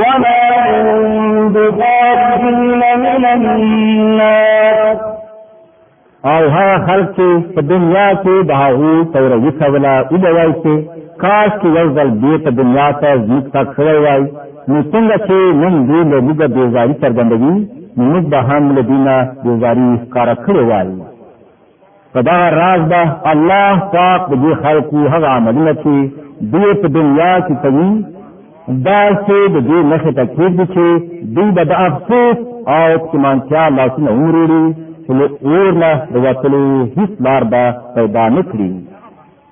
وما هم بخارجين من النار او هغه خلک چې په دنیا کې د هغو توره وکوله وبوای چې کاش کې یو ځل بیا په دنیا ته زموږ تک شوی وای نو څنګه چې نن دوی له موږ بېزاري څرګندوي نو موږ به هم له دوی نه بېزاري ښکاره کړې وای په دا راز به الله پاک د دې خلکو هغه عملونه چې دوی په دنیا کې کوي دا چې د دې مخې ته کېږي چې دوی به د افسوس او اطمینانتیا لاسونه ومروړي چې له اور نه د وتلو هیڅ لار به پیدا نه کړي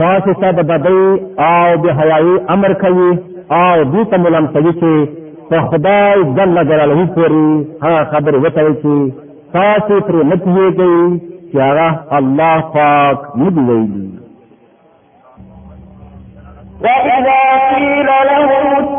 تاسو ته د بدۍ او د حیايي امر کوي او دې ته ملام کوي چې په خدای جل جلاله پورې هغه خبرې وکړئ چې تاسو پرې نه پوهېږئ چې هغه الله پاک نه دی ویلي وَإِذَا قِيلَ لَهُمُ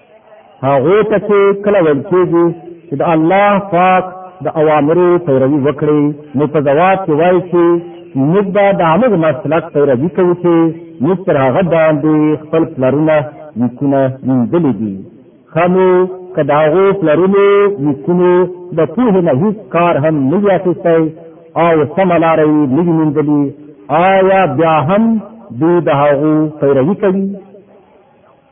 هغه ته چې کله ویل کېږي چې د الله پاک د اوامرو پیروي وکړي نو په ځواب کې وایي چې موږ به د هغه مسلک پیروي کوو چې موږ تر هغه باندې خپل پلرونه نیکونه نیندلې دي خامو که د هغو پلرونو نیکونو د پوهې نه هیڅ کار هم نه وي اخیستی او سمه لاره یې نه وي موندلې آیا بیا هم دوی د هغو پیروي کوي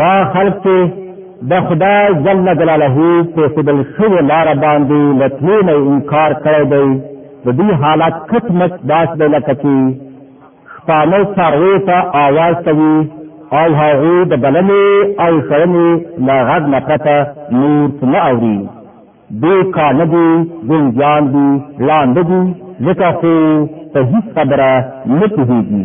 دا خلک چې د خدای جل جلاله په خدای شوی لار باندې لټلو نه انکار کړی دی د دې حالت کټ مټ داس دی لکه چې شپانه څاروي ته آواز کوي او هغه د بلنې او شړنې له غږ نه پرته نور څه نه اوري دې کانه دي ګنجان دي لاندې دي ځکه خو په هیڅ خبره نه پوهېږي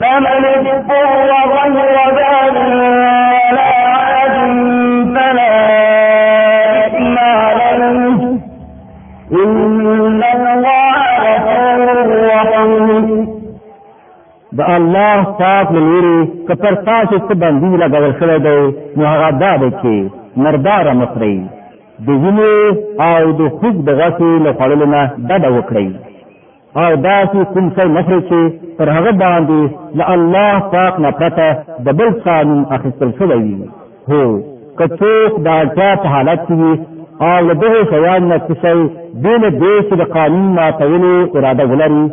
فمن اضطر غير بار ولا عاد فلا إثم عليه إن الله غفور رحيم د الله پاک لوري کپر تاسو څه باندې لګول شوی دی نو هغه دا دی چې مردار مخري د وینې او د خوب د غسې له خوړلو نه ډډه وکړئ او داسې کوم څه نه خورئ چې پر هغه باندې له الله پاک نه پرته د بل چا نوم اخیستل شوی وي هو که څوک د اړتیا په حالت کې وي او له دغو شیانو نه څه شی بې له دې چې د قانون ماتولو اراده ولري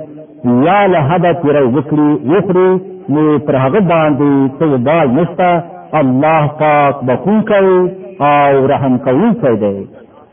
یا له حده تېری وکړي وخوري نو پر هغه باندې څه وبال نشته الله پاک بخښونکی او رحم کوونکی دی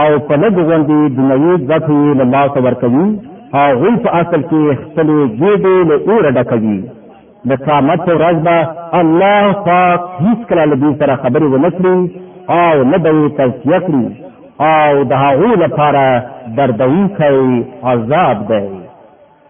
او په لږ غوندې دنیوي ګټو یې له لاسه ورکوي هغوی په اصل کې خپلې ګېډې له اوره ډکوي د قیامت په ورځ به الله پاک هیڅکله له دوی سره خبرې ونه کړي او نه به یې تزکیه کړي او د هغو لپاره دردونکی عذاب دی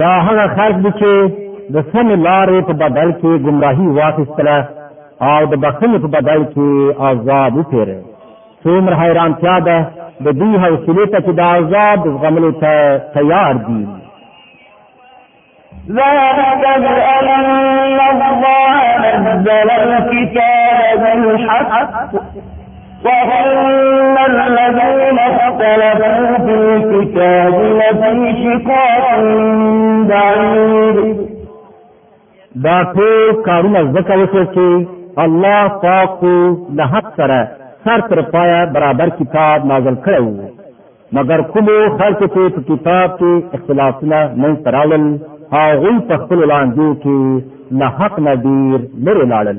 دا هغه خلک دي چې د سمې لارې په بدل کې ګمراهي واخیستله او د بخښنې په بدل کې عذاب وپېره څومره حیرانتیا ده د دوی حوصلې ته چې د عذاب زغملو ته تیار دي ذلك بأن الله نزل الكتاب بالحق وإن الذين اختلفوا في الكتاب لفي شقاق بعيد دا ټول کارونه ځکه وشول چې الله پاک له حق سره سر تر پایه برابر کتاب نازل کړی وو مګر کومو خلکو چې په کتاب کې اختلافونه نه تراول هغه په خپل لاندې کې له حق نه ډیر لري لاړل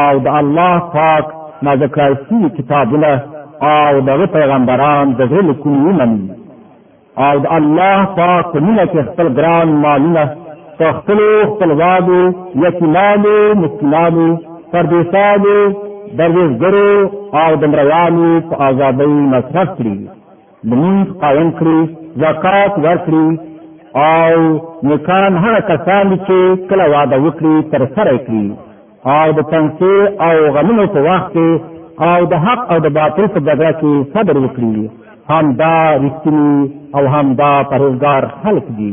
او د الله پاک نازل کړای شوي کتابونه او د هغه پیغمبران د زړه له کومې ومني او د الله پاک په مینه کې خپل ګران مالونه په خپلو خپلوانو یتیمانو مسکینانو پردیسانو درویزګرو او د مریانو په ازادۍ مصرف کړي لمونځ قایم کړي زکات ورکړي او نیکان هغه کسان دي چې کله وعده وکړي تر سره کړي او د تنسې او غمونو په وخت کې او د حق او د باطل په جګړه کې صبر وکړي هم دا رښتینی او هم دا پرهیزګار خلک دي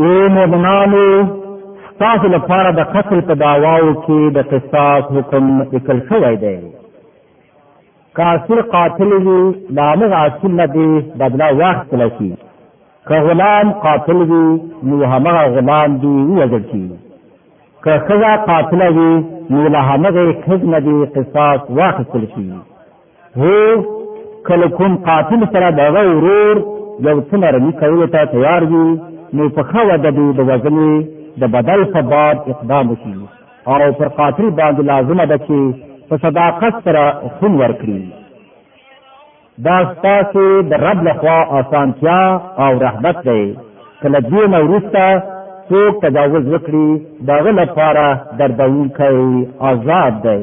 اے مؤمنانو ستاسو لپاره د قتل په داواو کې د قصاص حکم لیکل شوی دی کافر قاتل وي د هغه اصل نه دی بدلا واخیستل شي که غلام قاتل وي نو هغه غلام دی وژل شي که ښځه قاتله وي نو له هغه ښځې نه دی قصاص واخیستل شي هو کله کوم قاتل سره دغه ورور یو څه نرمي کولو ته تیار وي نو په ښه وده دې د وژنې د بدل په باب اقدام وکړي او پر قاتل باندې لازمه ده چې په صداقت سره خون ورکړي دا ستاسو د رب لخوا آسانتیا او رحمت دی کله دې نه وروسته څوک تجاوز وکړي دغه لپاره دردونکی عذاب دی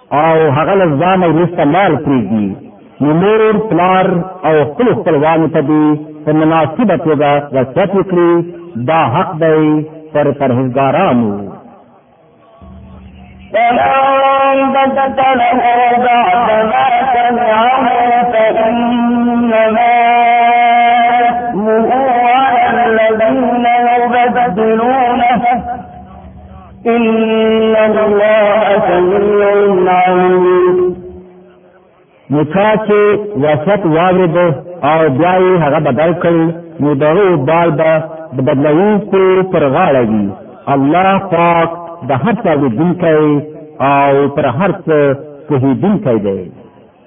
او هغه له ځانه وروسته مال پرېږدي نو مور پلار او خپل خپلوانو ته دې په مناسبه توګه وصیت وکړي دا حق دی پر پرهېزګارانو فمن ان الله سميع عليم نو چا چې وسط واورید او بیا یې هغه بدل کړ نو دغه بال به د بدلوي کو پر غاړه وي الله پاک د هر څه دونکی او پر هر څه پوهیدونکی دی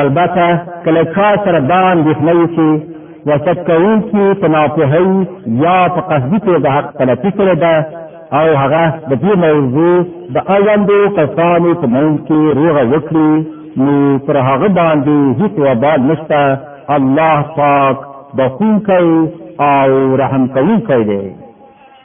البته که له چا سره دا اندېښنه وي چې وسط کوونکي په ناپوهۍ یا په قصدي توګه حق پلټي کړې ده او هغه د دې موضوع د اړوندو کسانو په منځ کې روغه وکړي نو پر هغه باندې هیڅ وبال نشته الله پاک بخونکی او رحم کوونکی دی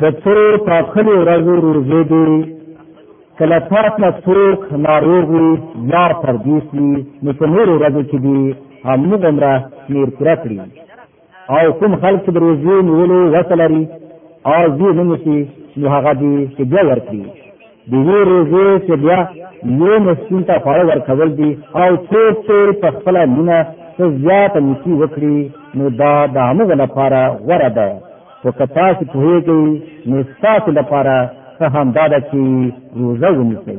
د څو ټاکلو ورځو روژې دي که له تا څخه څوک ناروغ وي یا پردیس وي نو په نورو ورځو کې دي همغومره شمېر پوره کړي او کوم خلک چې د روژې نیولو وسه لري او زیې نه نیسي نو هغه دي فدیه ورکړي د یوې روزې فدیه یو مسکین ته خواړه ورکول دي او څوک چې په خپله مینه څه زیاته نیکي وکړي نو دا د هغه لپاره غوره ده خو که تاسو پوهېږئ نو ستاسو لپاره ښه همدا ده چې روزه ونیسئ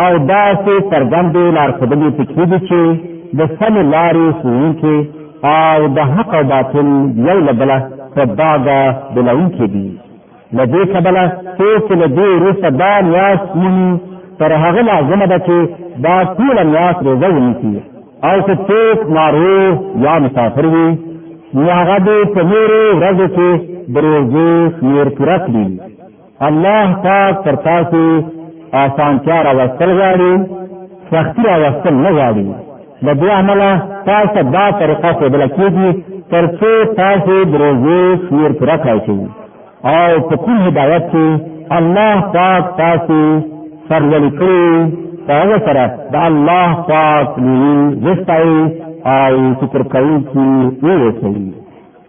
او داسې څرګندې لارښودنې پکې دي چې د سمې لارې ښوونکي او د حق او باطل یو له بله په ډاګه بېلوونکي دي له دې کبله څوک چې له دې وروسته دا نیاز مومي تر هغه لازمه ده چې دا ټوله نیاز روزه ونیسي او که څوک ناروغ یا مسافر وي نو هغه دې په نورو ورځو کې د روزې شمېر پوره کړي الله پاک پر تاسو آسانتیا راوستل غواړي سختی راوستل نه غواړي د دې عمله تاسو دا طریقه ښودل کېږي تر څو تاسو د روزې شمېر پوره کړئ شئ او په کوم هدایت کې الله پاک تاسو سرلوړي کړي په هغه سره د الله پاک لوی وستایي او شکر کوونکي اوسئ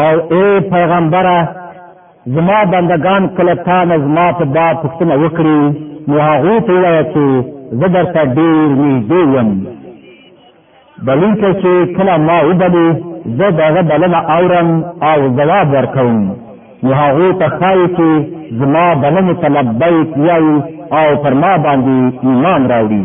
او اے پیغمبره زما بندگان کله تا نه زما په باب پوښتنه وکړي نو هغوی ته ووایه چې زه درته ډېر نږدې یم بلونکی چې کله ما وبلي زه د هغه بلنه اورم او ځواب ورکوم نو هغوی ته ښایي چې زما بلنې ته لبیک وایي او پر ما باندې ایمان راوړي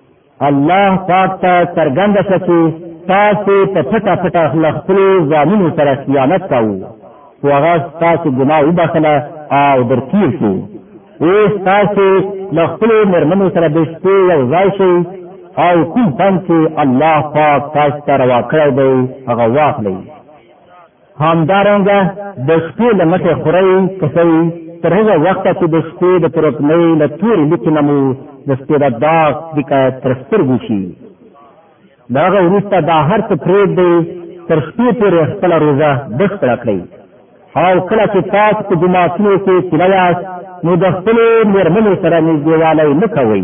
الله پاک ته څرګند شو چې تاسو په پټه پټه خپل خپل ځانونو سره خیانت کاوه خو هغه تاسو ګناه وبخله او درکیر شو اوس تاسو له خپل مرمنو سره د شپې یو ځای شئ او کوم تن چې الله پاک تاسو ته روا کړی دی هغه واخلئ همدارنګه د شپې له مخې خورئ کسئ تر هغه وخته چې د شپې د ترپنۍ له تورې لیکې نه مو د شپې د داغ لیکه تر سترګو شي د هغه وروسته دا هر څه پرېږدئ تر شپې پورې خپله روژه بشپړه کړئ او کله چې تاسو په جوماتونو کې تللی یاست نو د خپلو مېرمنو سره نږدېوالی مه کوئ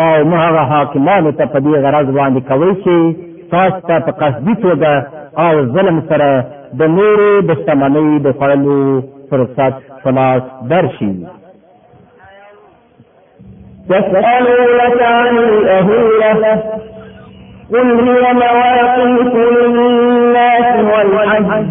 او مه هغه حاکمانو ته په دې غرض وړاندې کوئ چې تاسو ته په قصدي توګه او ظلم سره د نورو د شتمنۍ د خوړلو فرصت په لاس درشي يسألونك عن الأهلة قل هي مواقيت للناس والحج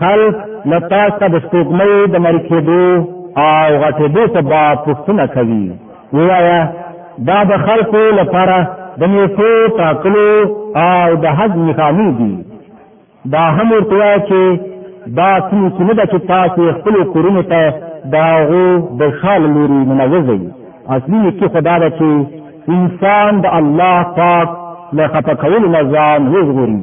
خلک له تا څخه د سپوږمۍ د مري کېدو او غټېدو په باب پوښتنه کوي ووایه دا د خلکو لپاره د نیټو ټاکلو او د حج نښانې دي دا هم ورته وایه چې دا کوم څه نه ده چې تاسو خپل کورونو ته د هغو د شال لوري ننوځئ اصلي نیکي خدا ده چې انسان د الله پاک له خپه کولو نه ځان وژغوري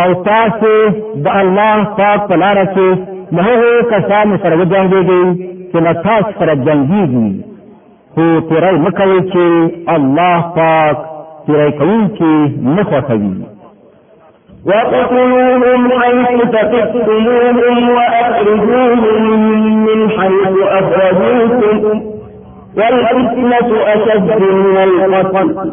او تاسو د الله پاک په لار کې له هغو کسانو سره وجنګېږئ چې له تاسو سره جنګېږي خو تیری مه کوئ چې الله پاک تیری کوونکي نه خوښوي وقتلوهم حيث تقتلوهم وأخرجوهم من حيث أخرجوكم والفتنة أشد من القتل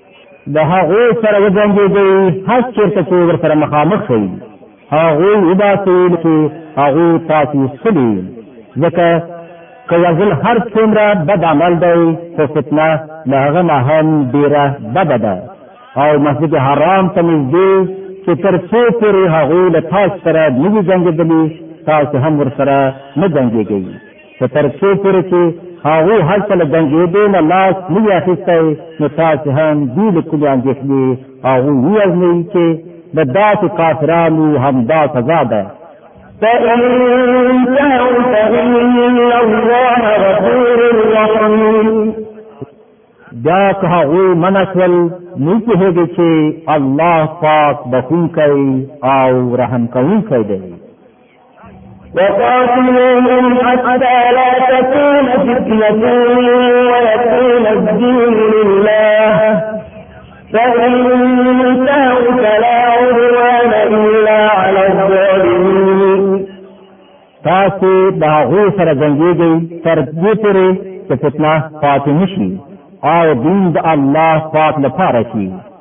د هغو سره وجنګېږئ هر چېرته چې ورسره مخامخ شئ هغوی وباسئ چې هغوی تاسې څلي ځکه که وژل هر څومره بد عمل دی خو فتنه له هغه نه هم ډېره بده ده او مسجد حرام ته نږدې چې تر څو پورې هغوی له تاسو سره نه وي جنګېدلي تاسو هم ورسره نه جنګېږئ چې تر څو پورې چې هغه هلته له جنګېدو نه لاس نه وي اخیستی نو تاسې هم دوی له کومې اندېښنې هغوی ووژنئ چې د داسې کافرانو همدا سزا ده فإن انتهوا فإن الله غفور رحيم بیا که هغوی منع شول نو پوهېږي چې الله پاک بخونکی او رحم کوونکی دی وقاتلوهم حتى لا تكون فتنة ويكون الدين لله فإن انتهوا فلا عدوان إلا على الظالمين تاسو د هغو سره جنګېږئ تر دې پورې چې فتنه پاتې نشي او دین د الله پاک لپاره شي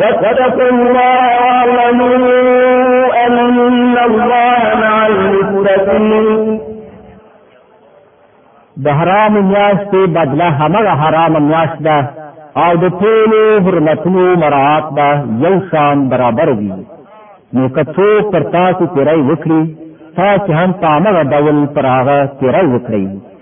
واتقوا الله واعلموا أن الله مع المتقين د حرام میاشتې بدله همغه حرام میاشت ده او د ټولو حرمتونو مراعات به یو شان برابر وي نو که څوک پر تاسو تیری وکړي تاسو هم په همغه ډول پر هغه تیری وکړئ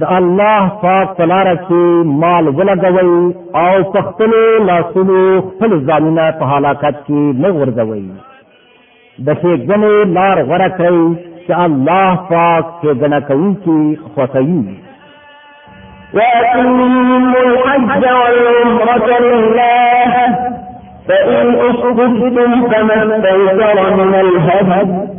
د الله پاک په لار کې مال ولګوي او په خپل لاسونو خپل ځانونه په هلاکت کې نه ورځوي د ښېګڼې لار غوره کړئ چې الله پاک ښېګڼه کوونکي خوښوي وأتموا الحج والعمرة لله فإن أحببتم فما استيسر من الهدي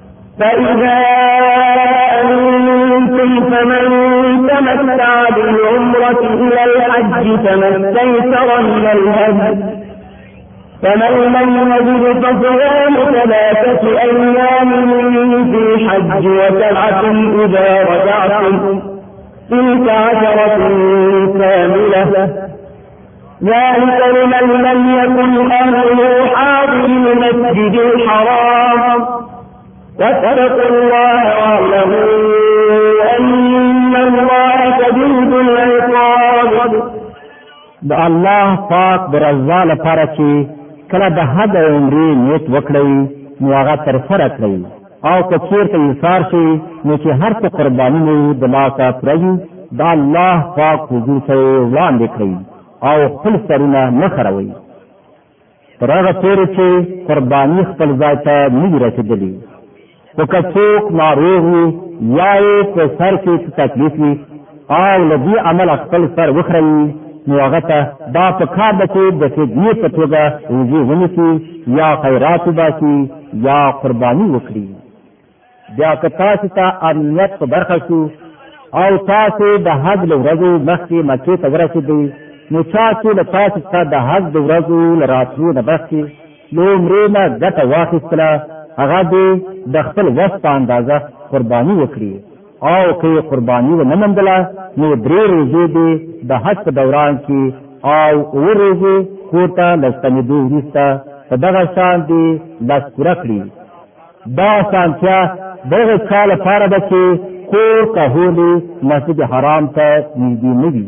فإذا أنتم فمن تمتع بالعمرة إلى الحج فمن استيسر من الهدي فمن لم يجد فصيام ثلاثة أيام من في الحج وسبعة إذا رجعتم تلك عشرة كاملة ذلك لمن لم يكن أهله حاضر المسجد الحرام واتقوا الله واعلموا أن الله شديد العقاب د الله پاک د رضا لپاره چې کله د حد عمرې نیت وکړئ نو هغه تر سره کړئ او که چیرته یې سار شي نو چې هر څه قرباني مو د لاسه پوره وي د الله پاک حضور ته یې وړاندې کړئ او خپل سرونه مه خروئ تر هغه پورې چې قرباني خپل ځای ته نه وي رسېدلې خو که څوک ناروغ وي یا یې په سر کې څه تکلیف وي او لدی عمل خپل سر وخروي نو هغه ته دا په کار ده چې د فدیې په توګه روزي ونیسي یا خیرات وباسي یا قرباني وکړي بیا که تاسو ته امنیت په برخه شو او تاسو د حج له ورځو مخکې مکې ته ورسېدئ نو چا چې له تاسو څخه د حج د ورځو له راتلو نه مخکې له عمرې نه ګټه واخیستله هغه دې د خپل وس په اندازه قرباني وکړي او که قرباني و نه مندله نو درې روزې دې د حج په دوران کې او اوه روزې کور ته له ستنېدو وروسته په دغه شان دې لس پوره کړي دا اسانتیا دغه چا لپاره ده چې کور کهولې مسجد حرام ته نږدې نه وي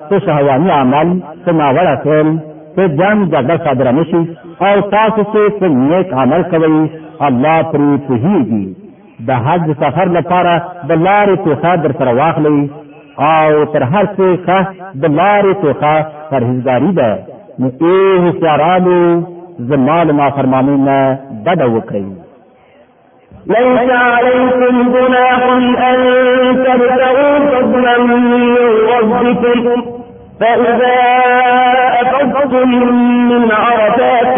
څه شهواني عمل څه ناوړه فعل څه جنګ جګړه صادره نه شي او تاسو چې څه نیک عمل کوئ الله پرې پوهېږي د حج سفر لپاره د لارې توښه در سره واخلئ او تر هر څه ښه د لارې توښه پرهیزګاري ده نو ای هوښیارانو زما له نافرمانۍ نه ډډه وکړئ ليس عليكم جناح أن تبتغوا فضلا من ربكم فإذا أفضتم من عرفات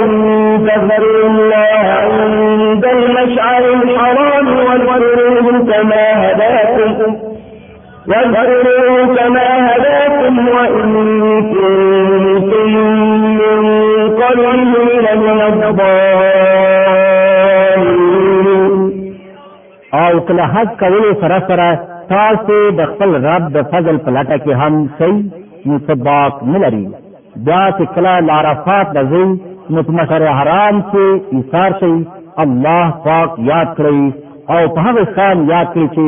فاذكروا الله عند المشعر الحرام واذكروه كما هداكم واذكروا كما هداكم وإن كنتم من قبله لمن الضالين او کله حق کولو سره سره تاسو د خپل رب د فضل په لټه کې هم شي نو سباق نه لري بیا چې کله لارفات لځي نو په مشر حرام کې ایثار شي الله پاک یاد کړئ او په هغه ځان یاد کړئ چې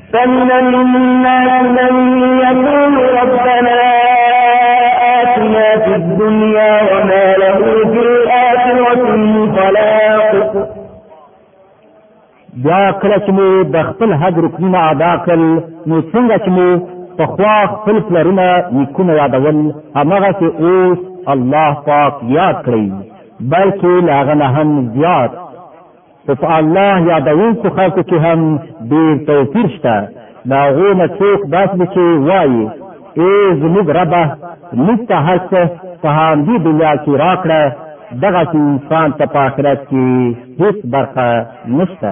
فمن الناس من يقول ربنا آتنا في الدنيا وما له في الآخرة من خلاق بیا کله چې مو د خپل حج رکنونه ادا کړل نو څنګه چې مو په خوا خپل پلرونه نیکونه یادول هماغسې اوس الله پاک یاد کړئ بلکې له هغه نه هم زیات خو په الله یادونکو خلکو کې هم ډیر توپیر شته د هغو نه څوک داس دي چې وایي ای زموږ ربه موږ ته هر څه په همدې دنیا کې راکړه دغه انسان ته په آخرت کې هیڅ برخه نشته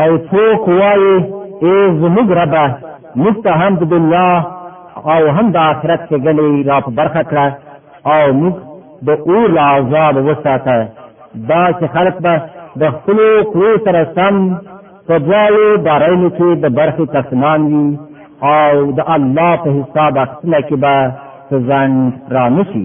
او څوک وایي ای زموږ ربه موږ ته هم د دنیا او هم د آخرت ښېګڼې را په برخه کړه او موږ د اور له عذابه وساته داسې خلک به د خپلو کړو سره سم په دواړو بارینو کې د برخې تسمان وي او د الله په حساب اخیستنه کې به څه ځنډ رانه شي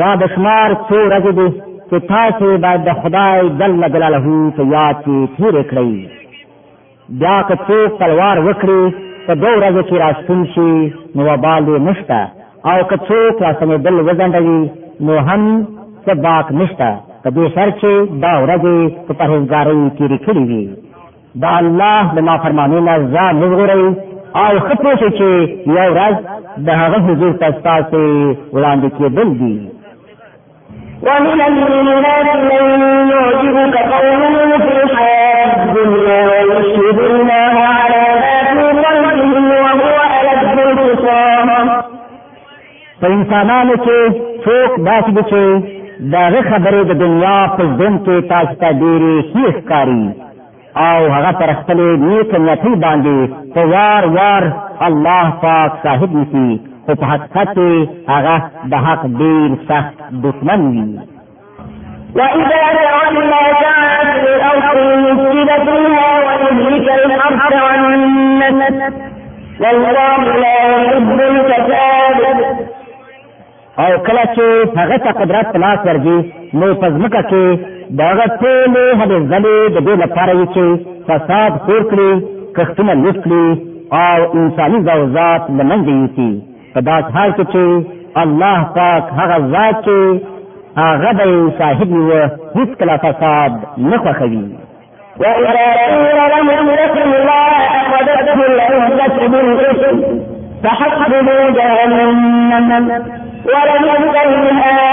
دا د شمار څو ورځې دي چې تاسو باید د خدای جل جلاله په یاد کې تېرې کړئ بیا که څوک تلوار وکړي په دوه ورځو کې راستون شي نو وبال یې نشته او که څوک راستنېدل وځنډوي نو هم څه باک نشته په دې سر چې دا ورځې په پرهېزګارۍ تېرې کړې وي د الله د نافرمانی نه ځان وژغورئ او ښه پوه شئ چې یو ورځ د هغه حضور ته ستاسو وړاندې کېدل دي ومن الناس من يعجبك قوله في الحياة الدنيا ويشهد الله على ما في قلبه وهو ألد الخصام په انسانانو کې څوک داسې دي چې د هغه خبرې د دنیا په ژوند کې تاسو ته ډېرې ښې ښکاري او هغه پر خپلې نیکه نیتۍ باندې په وار وار الله پاک صاحب نیسي خو په حقیقت کې هغه د حق ډېر سخت دښمن وي وإذا جعلنا جعلت الأرض يفسد فيها ويهلك الأرض والنسل والله لا يحب الفساد او کله چې هغه ته قدرت په لاس ورځي نو په ځمکه کې د هغه ټولې هلې ځلې د دې لپاره وي چې فساد خور کړي کښتونه لوټ کړي او انساني ذوزات له منځه یوسي په داس حال کې چې الله پاک هغه ذات چې هغه د صاحب و هیڅ کله فساد نه خوښوي وإذا قيل لهم اتقوا الله أخذتهم العزة بالإثم فحسبوا جهنم ولهم فيها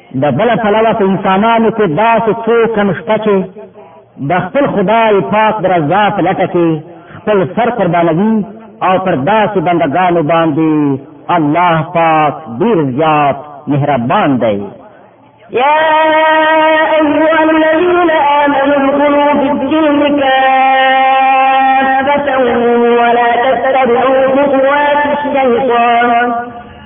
د بل پلوه په انسانانو کې داسې څو کم شته چې د خپل خدای پاک د رضا په لټه کې خپل سر قربانوي او پر داسې بندګانو باندې الله پاک ډیر زیات مهربان دی يا أيها الذين آمنوا ادخلوا في الدين كافة ولا تتبعوا خطوات الشيطان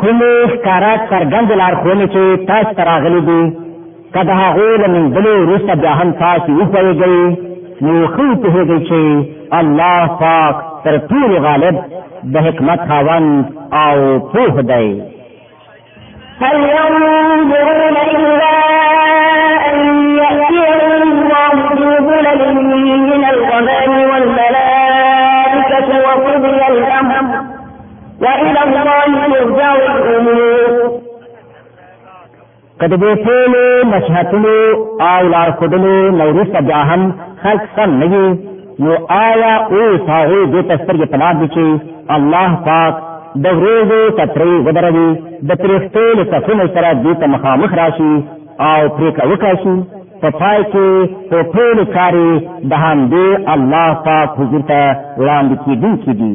کومې ښکاره څرګندې لارښوونې چې تاسو ته راغلي دي که د هغو له موندلو وروسته بیا هم تاسو وپوهېږئ نو ښه وپوهېږئ چې الله پاک تر ټولو غالب د حکمت خاوند او پوه دی هل ينظرون إلا أن يأتيهم الله بظلل من الغمام والملائكة وقضي الأمر وإلى الله يرجع الأمور کده دې ټول نصيحتونو او لارښودونو نو وروسته بیا هم خلک سم نه وي نو آیا اوس هغه دې تسترګې پلار دي چې الله پاک د ورځو تترې ودروي د پرښتو له صفونو سره دې ته مخامخ راشي او پرېکړه وکړي په پای کې په ټول کاري د همدې الله پاک حضور ته وړاندې کېدونکي دي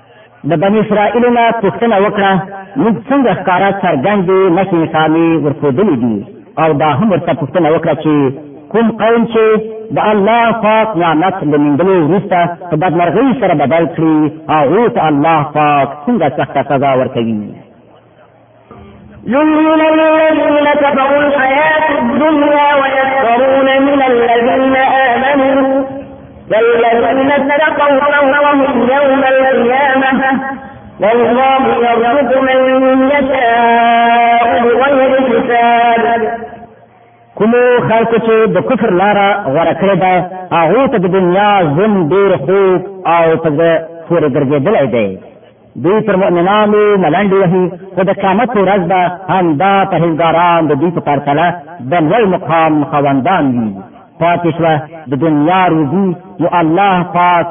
د بنی اسرائیل نه پوښتنه وکړه موږ څنګه ښکارا څرګندې نښې نښانې ورښودلې دي او دا هم ورته پوښتنه وکړه چې کوم قوم چې د الله پاک نعمت له نیندلو وروسته په بدمرغۍ سره بدل کړي هغو ته الله پاک څنګه سخته سزا ورکوي يريدون الذين كفروا الحياة الدنيا ويسخرون من الذين آمنوا والذين اتقوا فوقهم يوم القيامة والله يرزق من يشاء بغير حساب کومو خلکو چې د کفر لاره غوره کړې ده هغه ته د دنیا ژوند ډیر خوږ او په زړه پورې ګرځېدلی دی دوی پر مؤمنانو ملنډې وهي خو د قیامت په ورځ به همدا پرهېزګاران د دوی په پرتله د لوړ مقام خاوندان وي پاتې شوه د دنیا روزي نو الله پاک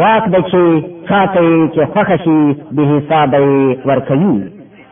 واک دی چې چاته یې چې خوښه شي بې حسابه یې ورکوي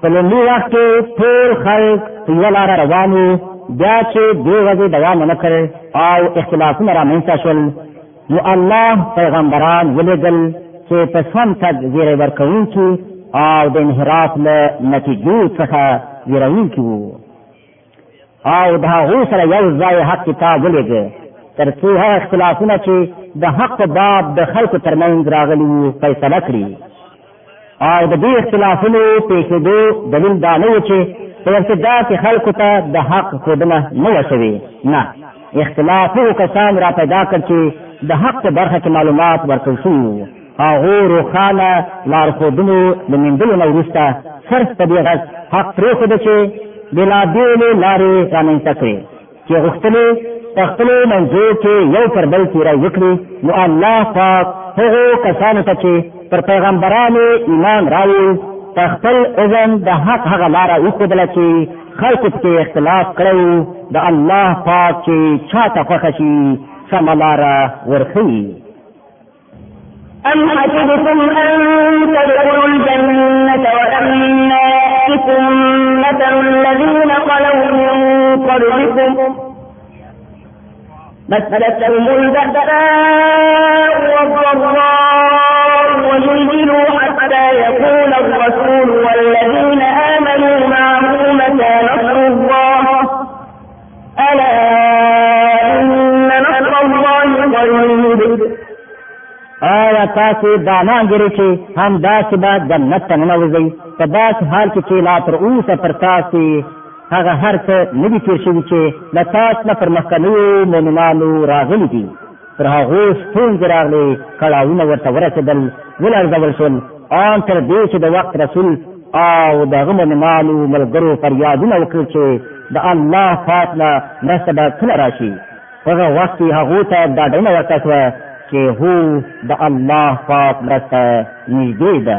په لومړي وخت کې ټول خلک په یوه لاره روان وو بیا چې دې ورځې دوام ونه کړ او اختلافونه رامنځته شول نو الله پیغمبران ولیږل چې په سم تګ زیری ورکوونکي او د انحراف له نتیجو څخه ویروونکي وو او د هغه سره یو ځای حق کتاب ولېږه تر څو هغه اختلافونه چې د حق په باب د خلکو ترمنځ راغلي وو فیصله کړي او د دې اختلافونو پېښېدو دلیل دا نه و چې په ورته دا چې خلکو ته د حق ښودنه نه وشوي نه اختلاف هغو کسان را پیدا کړ چې د حق په برخه کې معلومات ورکړ شوي وو هغو روښانه لارښودنو د میندلو نه وروسته صرف په دې غږ حق پرېښوده چې بېلابېلې لارې رامنځته کړې چې غوښتلې په خپلو منځو کې یو پر بل تیری وکړي نو الله پاک هغو کسانو ته چې پر پیغمبرانو ایمان راوړي په خپل اذن د حق هغه لاره وښودله چې خلکو پکې اختلاف کړی د الله پاک چې چاته خوښه شي سمه لاره ورښیي أم حسبتم أن تدخلوا الجنة ولما يأتكم مثل الذين خلوا من قبلكم مسألتهم البأساء والضراء وزلزلوا حتى يقول الرسول والذين آمنوا معه متى نصر الله الا ان نصر الله قريب آیا تاسو دا نه ګری چې هم داسې به جنت ته ننوځئ په داسې حال کې چې لا تر اوسه پر تاسو هغه هر څه نه دي تېر شوي چې له تاسو نه پر مخکنیو مؤمنانو راغلي دي پر هغو ستونزې راغلې کړاوونه ورته ورسېدل ولړزول شول ان تر دې چې د وخت رسول او د هغه مؤمنانو ملګرو فریادونه وکړل چې د الله پاک نه مرسته به کله راشي په هغه وخت کې هغوی ته ډاډونه ورکړه شوه چې هو د الله پاک مرسته نږدې ده